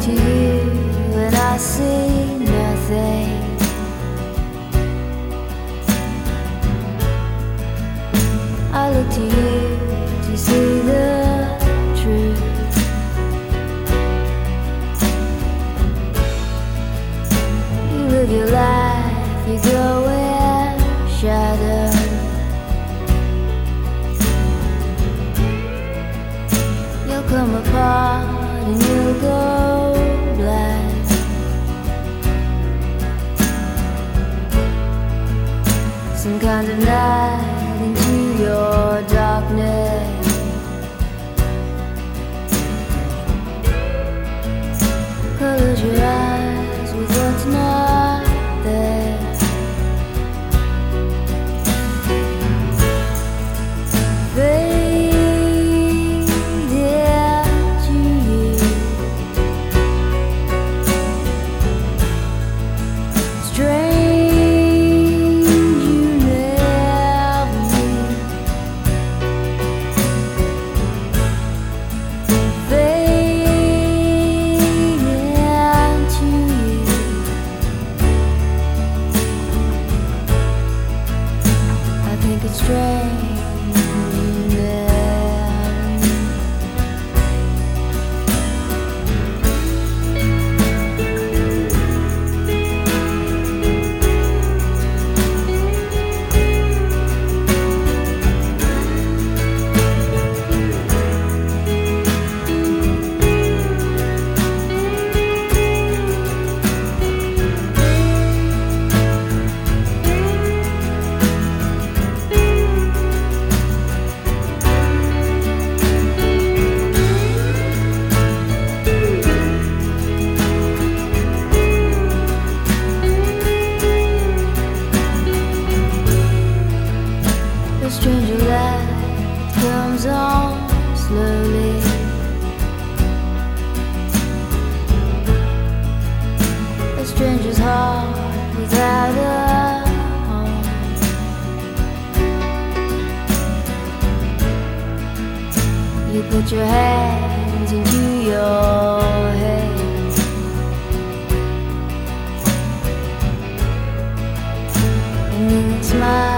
To you and I see nothing. I look to you to see the truth. You live your life, you go in shadow. You'll come apart Some kind of night into your darkness. Close your eyes with what's not I think stranger light comes on slowly. A stranger's heart without a home. You put your hands into your head. And smile